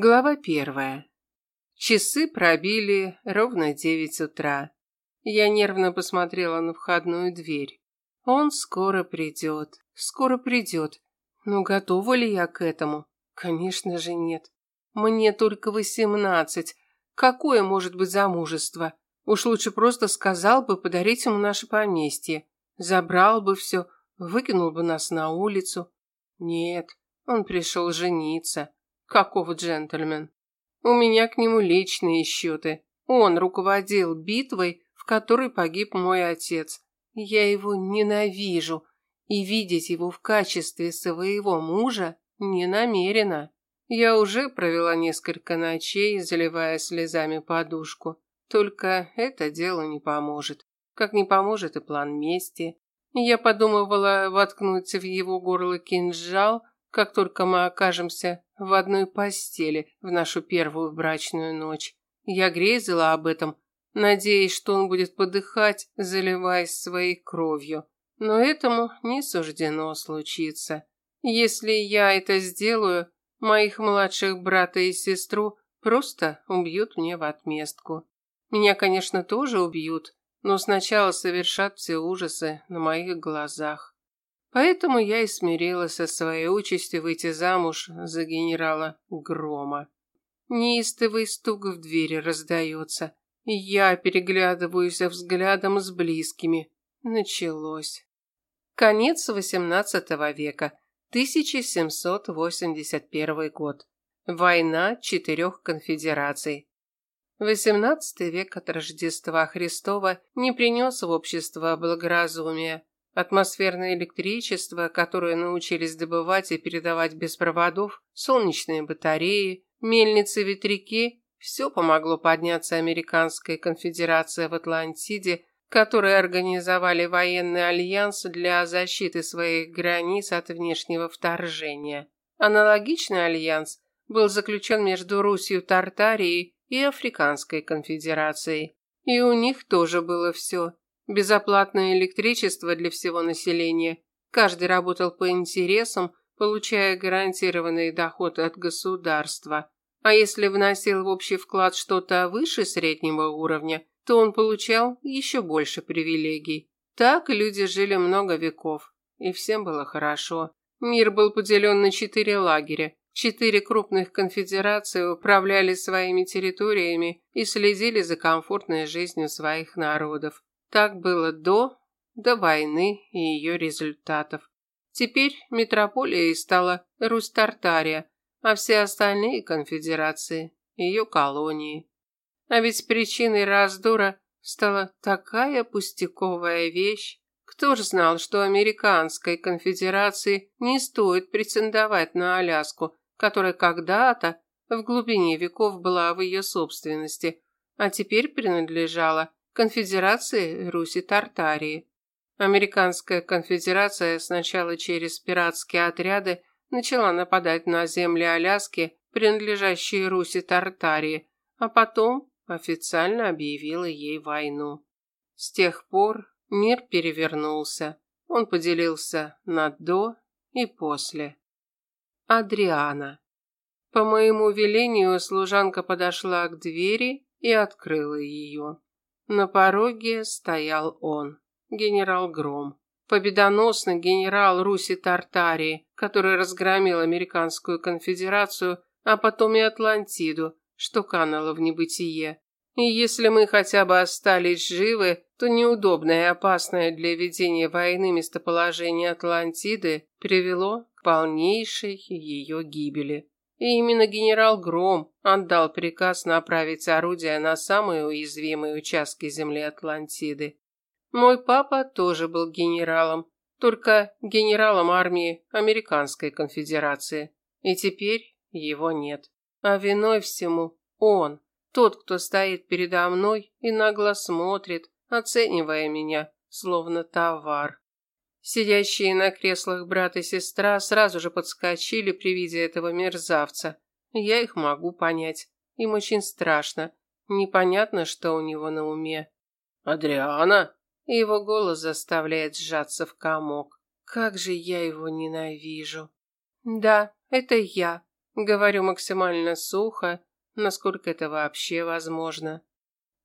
Глава первая. Часы пробили ровно девять утра. Я нервно посмотрела на входную дверь. Он скоро придет, скоро придет. Но готова ли я к этому? Конечно же нет. Мне только восемнадцать. Какое может быть замужество? Уж лучше просто сказал бы подарить ему наше поместье. Забрал бы все, выкинул бы нас на улицу. Нет, он пришел жениться. Каков джентльмен? У меня к нему личные счеты. Он руководил битвой, в которой погиб мой отец. Я его ненавижу, и видеть его в качестве своего мужа не намерена. Я уже провела несколько ночей, заливая слезами подушку. Только это дело не поможет. Как не поможет и план мести. Я подумывала воткнуть в его горло кинжал, как только мы окажемся в одной постели в нашу первую брачную ночь. Я грезила об этом, надеясь, что он будет подыхать, заливаясь своей кровью. Но этому не суждено случиться. Если я это сделаю, моих младших брата и сестру просто убьют мне в отместку. Меня, конечно, тоже убьют, но сначала совершат все ужасы на моих глазах. Поэтому я и смирилась со своей участью выйти замуж за генерала Грома. Неистовый стук в двери раздается. Я переглядываюсь взглядом с близкими. Началось. Конец XVIII века, 1781 год. Война четырех конфедераций. XVIII век от Рождества Христова не принес в общество благоразумия. Атмосферное электричество, которое научились добывать и передавать без проводов, солнечные батареи, мельницы-ветряки – все помогло подняться американской конфедерации в Атлантиде, которые организовали военный альянс для защиты своих границ от внешнего вторжения. Аналогичный альянс был заключен между Русью Тартарией и Африканской конфедерацией. И у них тоже было все Безоплатное электричество для всего населения. Каждый работал по интересам, получая гарантированный доход от государства. А если вносил в общий вклад что-то выше среднего уровня, то он получал еще больше привилегий. Так люди жили много веков, и всем было хорошо. Мир был поделен на четыре лагеря. Четыре крупных конфедерации управляли своими территориями и следили за комфортной жизнью своих народов. Так было до, до войны и ее результатов. Теперь метрополией стала Русь-Тартария, а все остальные конфедерации – ее колонии. А ведь причиной раздора стала такая пустяковая вещь. Кто ж знал, что американской конфедерации не стоит претендовать на Аляску, которая когда-то в глубине веков была в ее собственности, а теперь принадлежала конфедерации Руси-Тартарии. Американская конфедерация сначала через пиратские отряды начала нападать на земли Аляски, принадлежащие Руси-Тартарии, а потом официально объявила ей войну. С тех пор мир перевернулся. Он поделился на «до» и «после». Адриана. По моему велению служанка подошла к двери и открыла ее. На пороге стоял он, генерал Гром, победоносный генерал Руси Тартарии, который разгромил американскую конфедерацию, а потом и Атлантиду, что кануло в небытие. И если мы хотя бы остались живы, то неудобное и опасное для ведения войны местоположение Атлантиды привело к полнейшей ее гибели. И именно генерал Гром отдал приказ направить орудия на самые уязвимые участки земли Атлантиды. Мой папа тоже был генералом, только генералом армии Американской конфедерации. И теперь его нет. А виной всему он, тот, кто стоит передо мной и нагло смотрит, оценивая меня, словно товар. Сидящие на креслах брат и сестра сразу же подскочили при виде этого мерзавца. Я их могу понять. Им очень страшно. Непонятно, что у него на уме. «Адриана?» Его голос заставляет сжаться в комок. Как же я его ненавижу. «Да, это я», — Говорю максимально сухо, насколько это вообще возможно.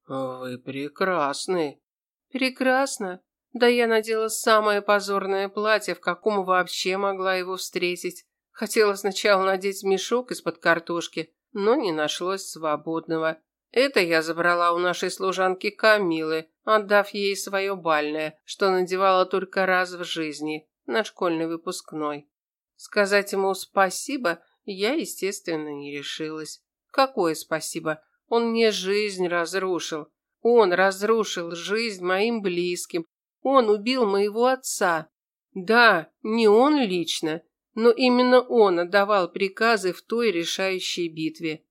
Вы прекрасны. Прекрасно. Да я надела самое позорное платье, в каком вообще могла его встретить. Хотела сначала надеть мешок из-под картошки, но не нашлось свободного. Это я забрала у нашей служанки Камилы, отдав ей свое бальное, что надевала только раз в жизни, на школьный выпускной. Сказать ему спасибо я, естественно, не решилась. Какое спасибо? Он мне жизнь разрушил. Он разрушил жизнь моим близким. Он убил моего отца. Да, не он лично, но именно он отдавал приказы в той решающей битве.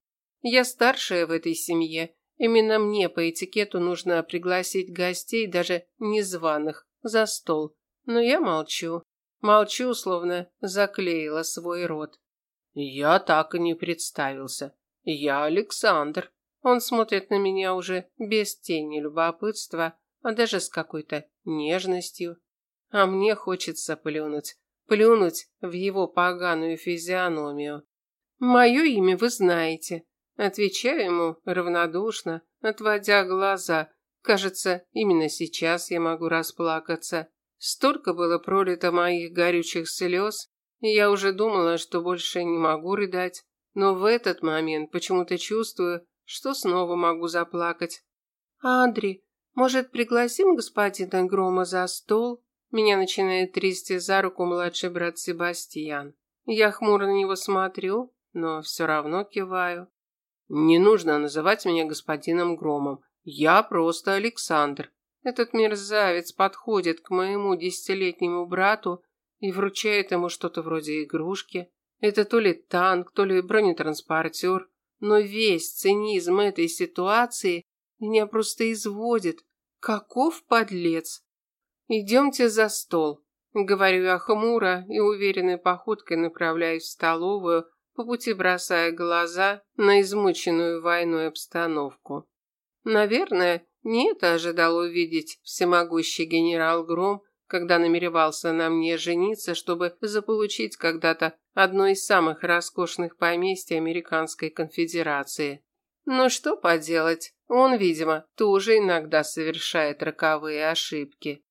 Я старшая в этой семье. Именно мне по этикету нужно пригласить гостей, даже незваных, за стол. Но я молчу. Молчу, словно заклеила свой рот. Я так и не представился. Я Александр. Он смотрит на меня уже без тени любопытства, а даже с какой-то нежностью. А мне хочется плюнуть. Плюнуть в его поганую физиономию. Мое имя вы знаете. Отвечаю ему равнодушно, отводя глаза. Кажется, именно сейчас я могу расплакаться. Столько было пролито моих горючих слез, и я уже думала, что больше не могу рыдать. Но в этот момент почему-то чувствую, что снова могу заплакать. «Адри, может, пригласим господина Грома за стол?» Меня начинает трясти за руку младший брат Себастьян. Я хмуро на него смотрю, но все равно киваю. «Не нужно называть меня господином Громом. Я просто Александр». Этот мерзавец подходит к моему десятилетнему брату и вручает ему что-то вроде игрушки. Это то ли танк, то ли бронетранспортер. Но весь цинизм этой ситуации меня просто изводит. Каков подлец! Идемте за стол. Говорю я хмуро и уверенной походкой направляюсь в столовую, по пути бросая глаза на измученную войной обстановку. Наверное, не это ожидал увидеть всемогущий генерал Гром, когда намеревался на мне жениться, чтобы заполучить когда-то одно из самых роскошных поместий Американской конфедерации. Но что поделать, он, видимо, тоже иногда совершает роковые ошибки.